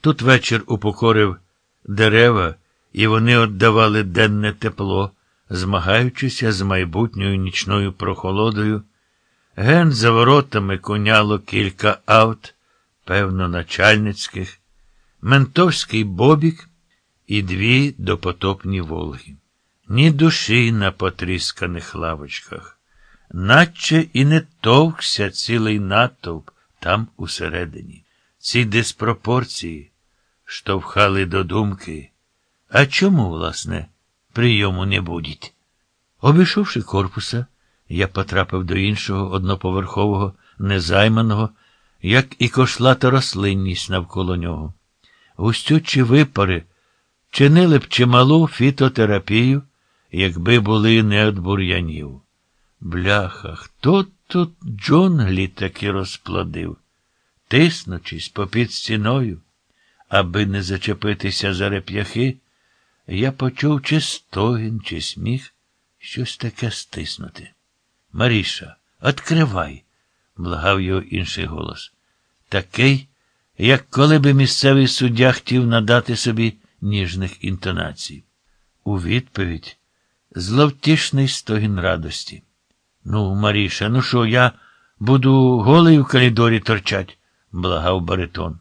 Тут вечір упокорив дерева, і вони віддавали денне тепло, змагаючися з майбутньою нічною прохолодою. Ген за воротами коняло кілька авт, певно, начальницьких, ментовський бобік і дві допотопні Волги. Ні душі на потрісканих лавочках, наче і не товкся цілий натовп там усередині. Ці диспропорції штовхали до думки. А чому, власне, прийому не будіть? Обійшовши корпуса, я потрапив до іншого одноповерхового, незайманого, як і кошлата рослинність навколо нього. Густючі випари чинили б чималу фітотерапію, якби були не від бур'янів. Бляха, хто тут джунглі таки розплодив, тиснучись попід стіною, аби не зачепитися за реп'яхи, я почув чи стогін, чи сміх, щось таке стиснути. Маріша, откривай, благав його інший голос. Такий, як коли би місцевий суддя хотів надати собі ніжних інтонацій. У відповідь зловтішний стогін радості. Ну, Маріша, ну що, я буду голий в коридорі торчать, благав баритон.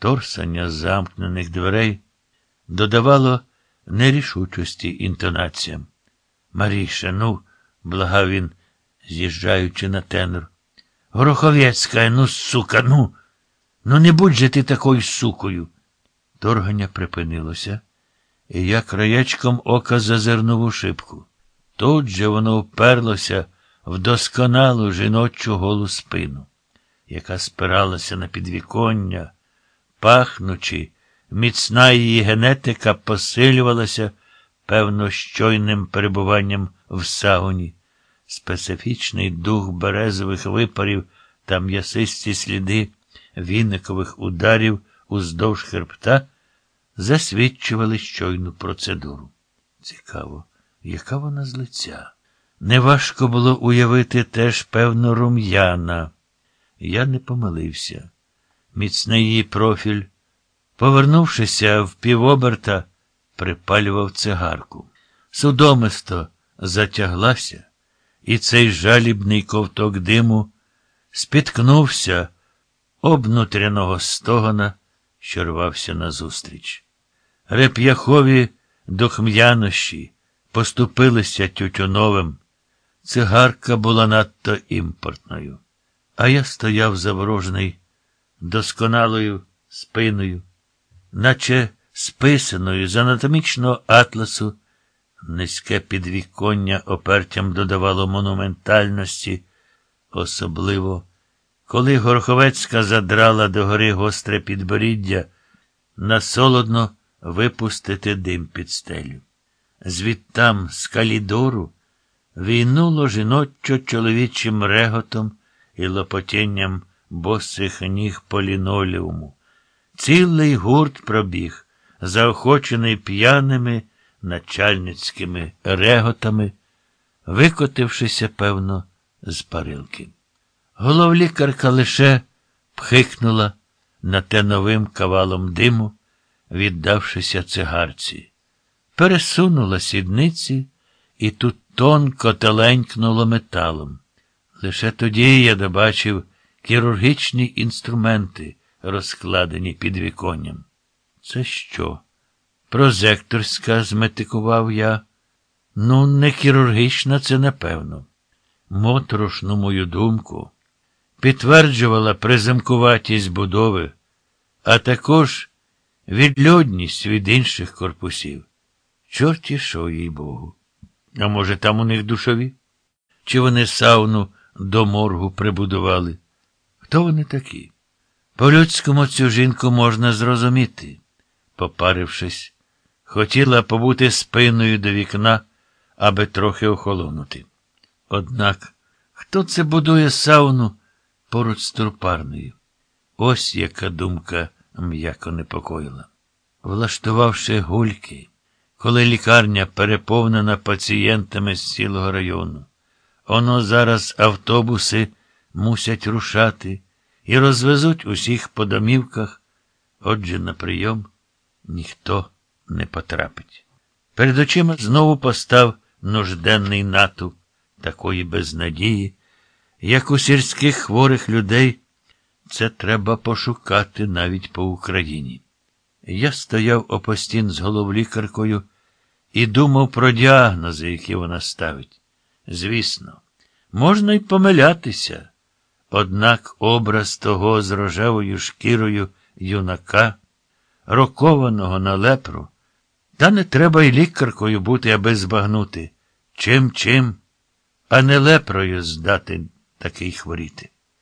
Торсання замкнених дверей додавало нерішучості інтонаціям. Маріша, ну, благав він, з'їжджаючи на тенор. Гороховецька, ну, сука, ну, ну не будь же ти такою сукою. Торгання припинилося, і я краєчком ока зазирнув у шибку. Тут же воно вперлося в досконалу жіночу голу спину, яка спиралася на підвіконня, пахнучи, міцна її генетика посилювалася, певно, щойним перебуванням в сауні. Специфічний дух березових випарів та м'ясисті сліди віникових ударів уздовж хребта засвідчували щойну процедуру. Цікаво, яка вона з лиця? Неважко було уявити теж певно рум'яна. Я не помилився. Міцний її профіль, повернувшися в півоберта, припалював цигарку. Судомисто затяглася, і цей жалібний ковток диму спіткнувся об внутряного стогона, що рвався назустріч. Реп'яхові дохм'янощі поступилися тютюновим. Цигарка була надто імпортною, а я стояв заворожений досконалою спиною, наче списаною з анатомічного атласу, низьке підвіконня опертям додавало монументальності, особливо, коли Горховецька задрала до гори гостре підборіддя, насолодно випустити дим під стелю. Звідтам, з калідору, війнуло жіночо чоловічим реготом і лопотінням босих ніг по лінолеуму. Цілий гурт пробіг, заохочений п'яними начальницькими реготами, викотившися, певно, з парилки. Головлікарка лише пхикнула на те новим кавалом диму, віддавшися цигарці, пересунула сідниці і тут тонко теленькнуло металом. Лише тоді я добачив хірургічні інструменти, розкладені під віконням. Це що? Прозекторська, зметикував я. Ну, не хірургічна, це напевно. Моторошну мою думку підтверджувала приземкуватість будови, а також відльодність від інших корпусів. Чорті що, їй Богу. А може, там у них душові? Чи вони сауну до моргу прибудували? Хто вони такі? По-людському цю жінку можна зрозуміти, попарившись, хотіла побути спиною до вікна, аби трохи охолонути. Однак, хто це будує сауну поруч з трупарною? Ось яка думка м'яко непокоїла. Влаштувавши гульки, коли лікарня переповнена пацієнтами з цілого району, оно зараз автобуси мусять рушати і розвезуть усіх по домівках, Отже, на прийом ніхто не потрапить. Перед очима знову постав нужденний натовп такої безнадії, як у сільських хворих людей, це треба пошукати навіть по Україні. Я стояв опостін з головлікаркою і думав про діагнози, які вона ставить. Звісно, можна й помилятися. Однак образ того з рожевою шкірою юнака, рокованого на лепру, та не треба й лікаркою бути, аби збагнути, чим чим, а не лепрою здати такий хворіти.